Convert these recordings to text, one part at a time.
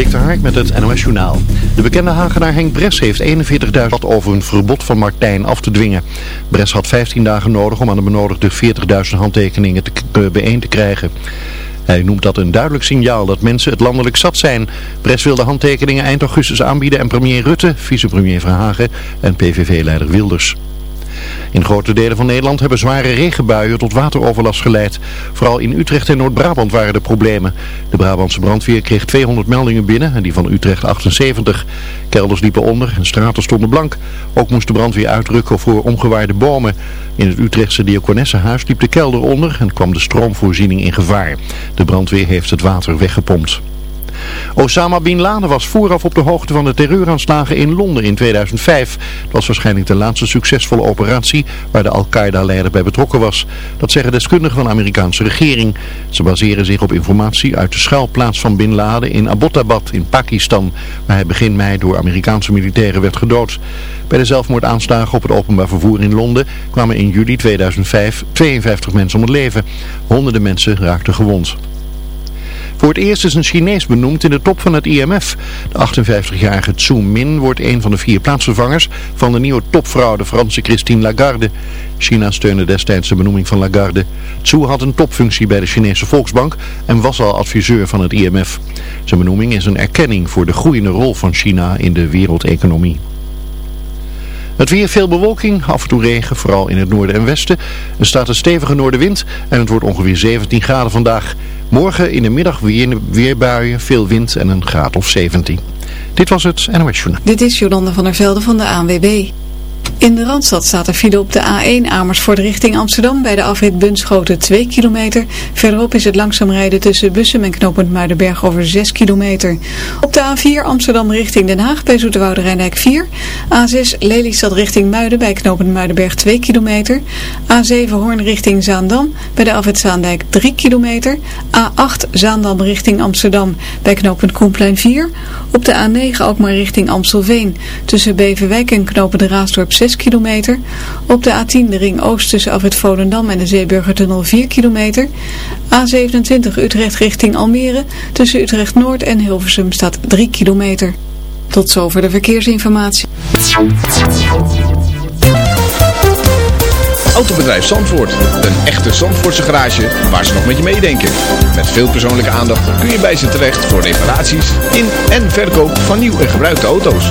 Dik Hark met het NOS Journaal. De bekende Hagenaar Henk Bres heeft 41.000 over een verbod van Martijn af te dwingen. Bres had 15 dagen nodig om aan de benodigde 40.000 handtekeningen te, bijeen te krijgen. Hij noemt dat een duidelijk signaal dat mensen het landelijk zat zijn. Bres wil de handtekeningen eind augustus aanbieden en premier Rutte, vicepremier Verhagen en PVV-leider Wilders. In grote delen van Nederland hebben zware regenbuien tot wateroverlast geleid. Vooral in Utrecht en Noord-Brabant waren er problemen. De Brabantse brandweer kreeg 200 meldingen binnen en die van Utrecht 78. Kelders liepen onder en straten stonden blank. Ook moest de brandweer uitrukken voor omgewaarde bomen. In het Utrechtse Diakonessenhuis liep de kelder onder en kwam de stroomvoorziening in gevaar. De brandweer heeft het water weggepompt. Osama Bin Laden was vooraf op de hoogte van de terreuraanslagen in Londen in 2005. Dat was waarschijnlijk de laatste succesvolle operatie waar de Al-Qaeda-leider bij betrokken was. Dat zeggen deskundigen van de Amerikaanse regering. Ze baseren zich op informatie uit de schuilplaats van Bin Laden in Abbottabad in Pakistan, waar hij begin mei door Amerikaanse militairen werd gedood. Bij de zelfmoordaanslagen op het openbaar vervoer in Londen kwamen in juli 2005 52 mensen om het leven. Honderden mensen raakten gewond. Voor het eerst is een Chinees benoemd in de top van het IMF. De 58-jarige Zhu Min wordt een van de vier plaatsvervangers van de nieuwe topvrouw, de Franse Christine Lagarde. China steunde destijds de benoeming van Lagarde. Zhu had een topfunctie bij de Chinese Volksbank en was al adviseur van het IMF. Zijn benoeming is een erkenning voor de groeiende rol van China in de wereldeconomie. Het weer veel bewolking, af en toe regen, vooral in het noorden en westen. Er staat een stevige noordenwind en het wordt ongeveer 17 graden vandaag. Morgen in de middag weer, weerbuien, veel wind en een graad of 17. Dit was het NOS Journal. Dit is Jolanda van der Velde van de ANWB. In de Randstad staat er file op de A1 Amersfoort richting Amsterdam bij de afrit Bunschoten 2 kilometer. Verderop is het langzaam rijden tussen Bussen en knooppunt Muidenberg over 6 kilometer. Op de A4 Amsterdam richting Den Haag bij Zoeterwoude Rijndijk 4. A6 Lelystad richting Muiden bij knooppunt Muidenberg 2 kilometer. A7 Hoorn richting Zaandam bij de afrit Zaandijk 3 kilometer. A8 Zaandam richting Amsterdam bij knooppunt Koenplein 4. Op de A9 ook maar richting Amstelveen tussen Beverwijk en knooppunt Raasdorp 6 kilometer. Op de A10 de ring oost tussen af het Volendam en de Zeeburgertunnel 4 kilometer. A27 Utrecht richting Almere tussen Utrecht Noord en Hilversum staat 3 kilometer. Tot zover de verkeersinformatie. Autobedrijf Zandvoort. Een echte Zandvoortse garage waar ze nog met je meedenken. Met veel persoonlijke aandacht kun je bij ze terecht voor reparaties in en verkoop van nieuw en gebruikte auto's.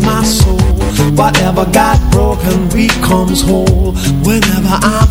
My soul, whatever got broken becomes whole. Whenever I'm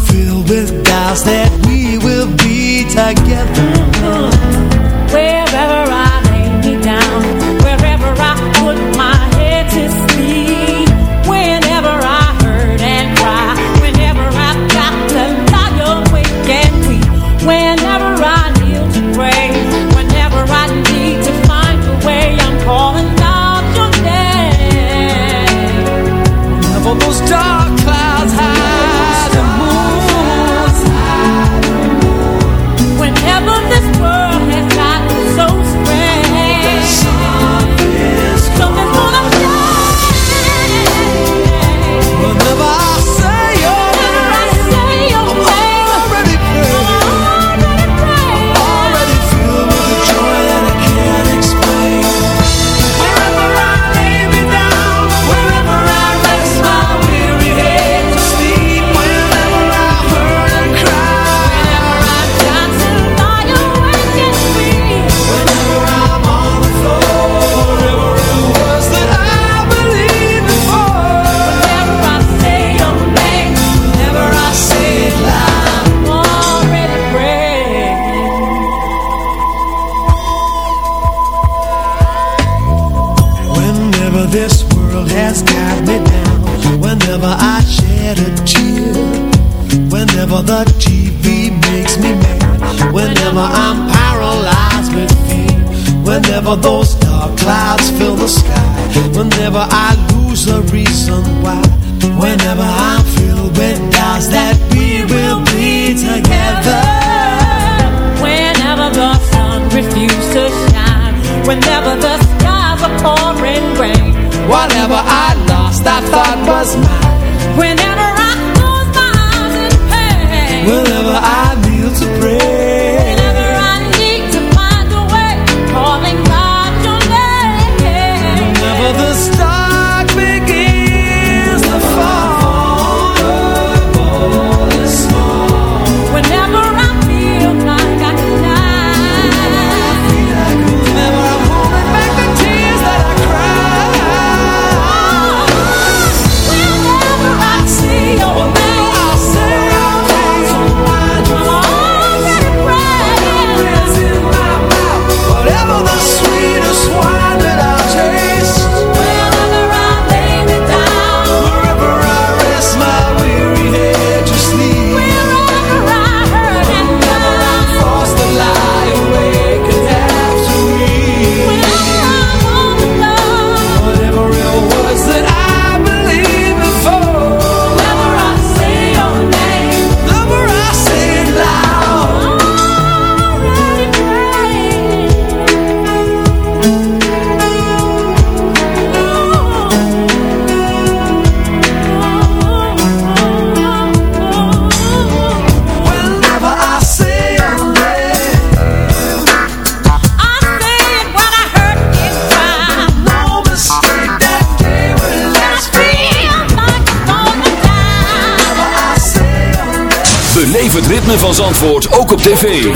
Antwoord ook op tv.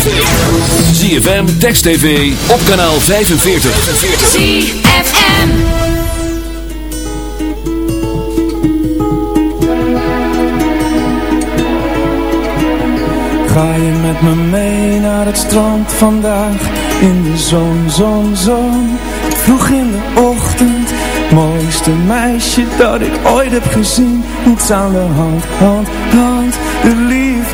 ZFM, Text TV, op kanaal 45. ZFM Ga je met me mee naar het strand vandaag? In de zon, zon, zon. Vroeg in de ochtend. Mooiste meisje dat ik ooit heb gezien. Niets aan de hand, hand, hand. De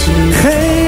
嘿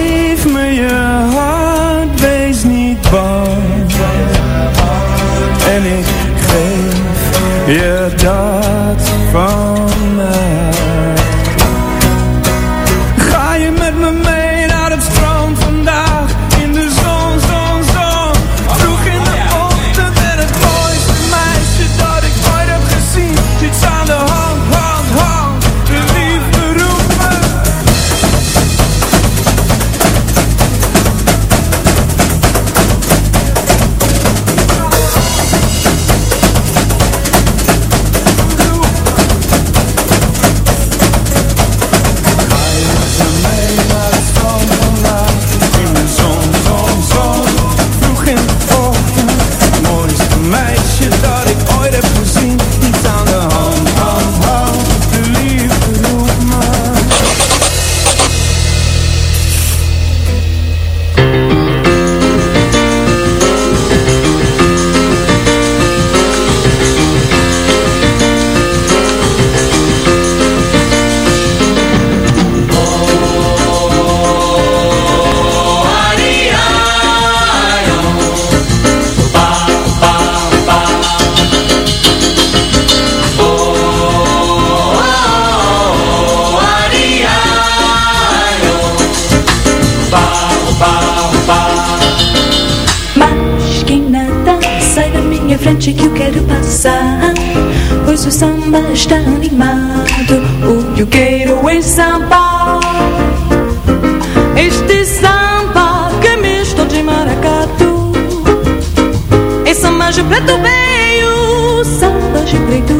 je breekt het.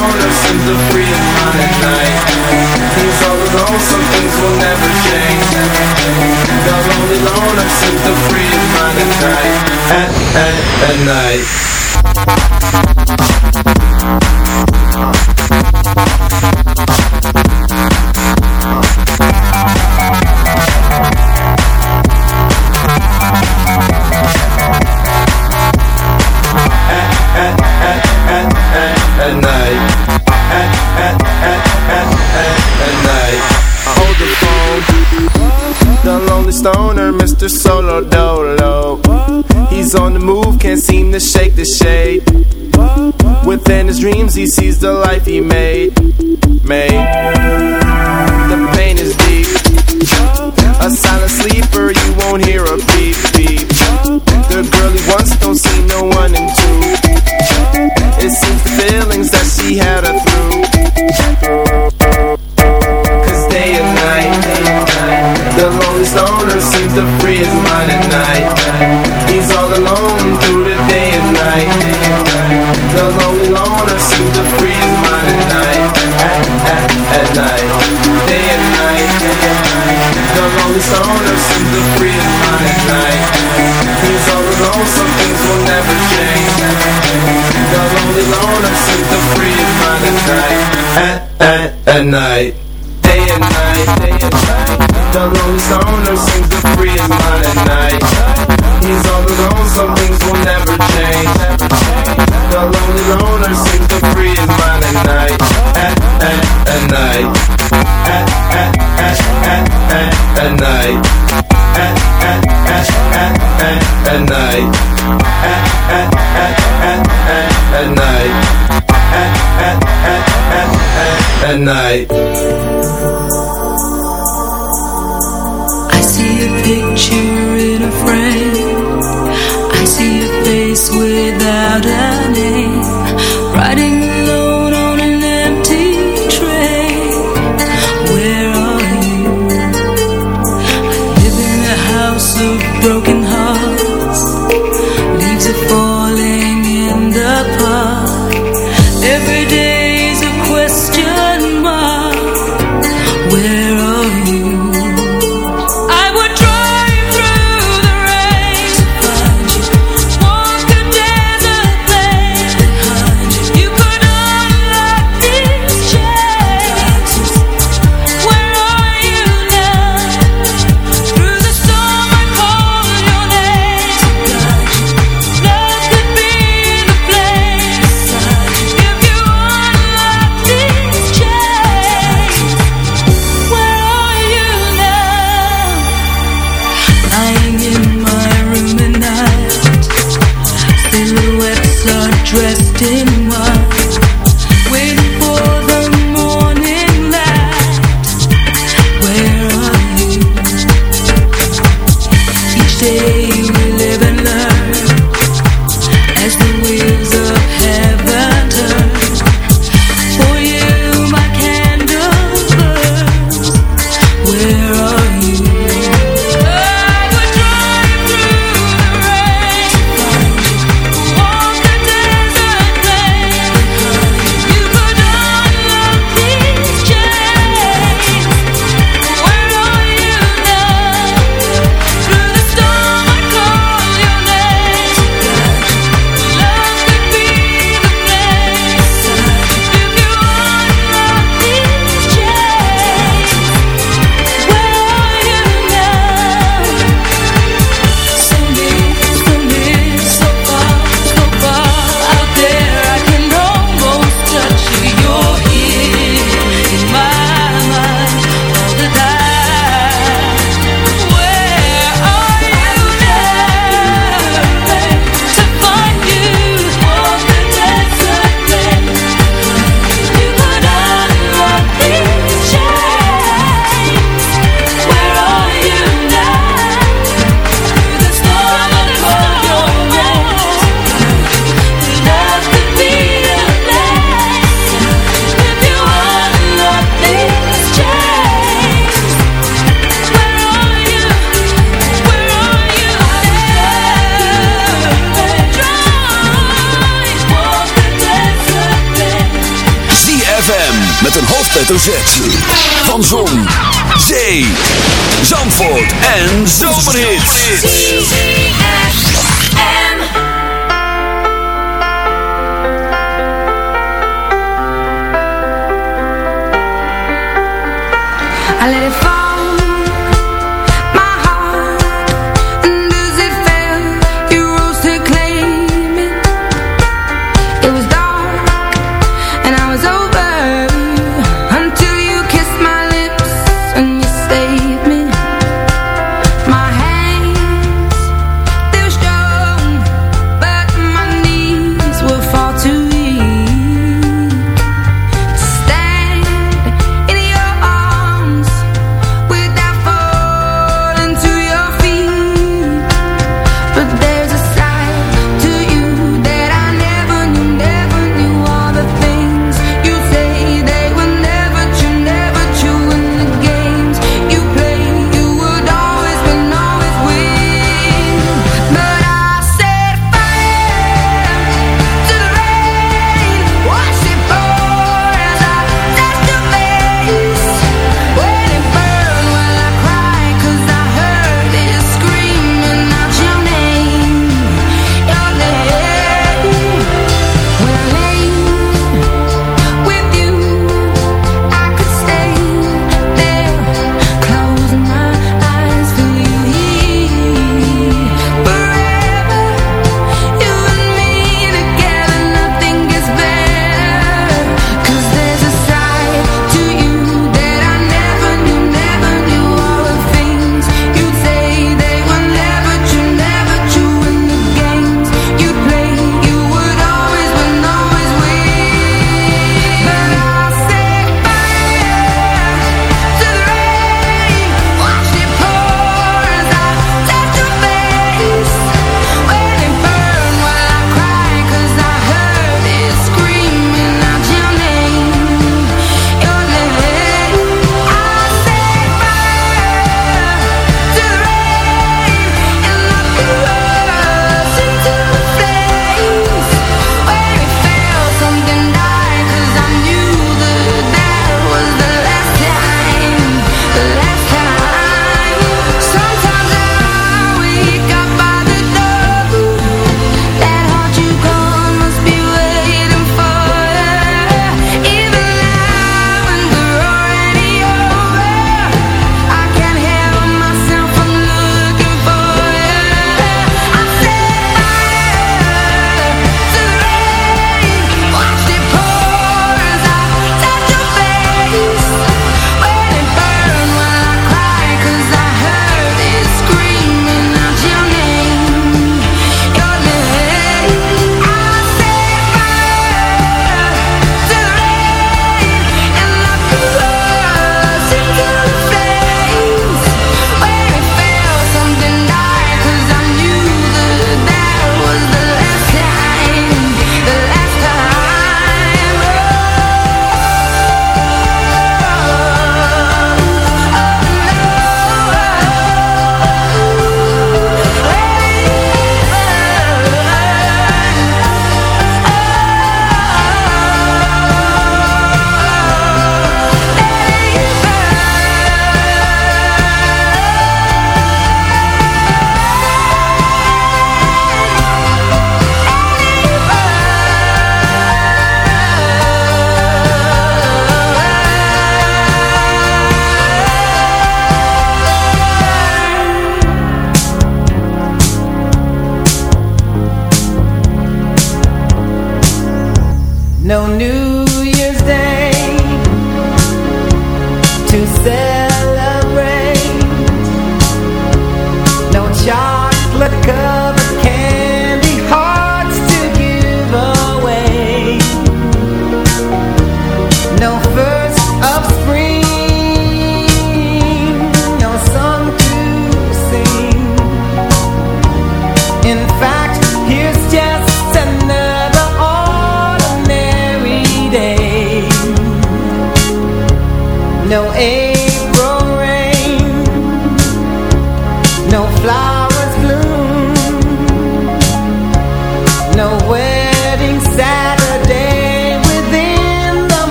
alone, I've the freedom on at night He's all alone, some things will never change. Got lonely alone, I've the freedom on at night. At, at, at night. The shade. Within his dreams, he sees the life he made. Made. Some things will never change. The lonely loner to free his mind at night. At, at, at night. Day and night, day and night. The lonely stoner seems to free his mind at night. He's all alone, some things will never change. The lonely loner seems to free his mind at night. At, at, at night. At, at, at, at, at, at night. At, at, at, at, at, at night. At, at, at, at, at, at night. At, at, at, at, at, at night. I see a picture in a frame. I see a face without a name. En Zomerhits.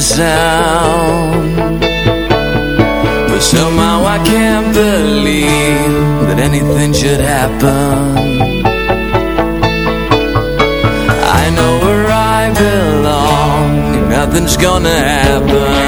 sound. But somehow I can't believe That anything should happen. I know where I belong Nothing's gonna happen.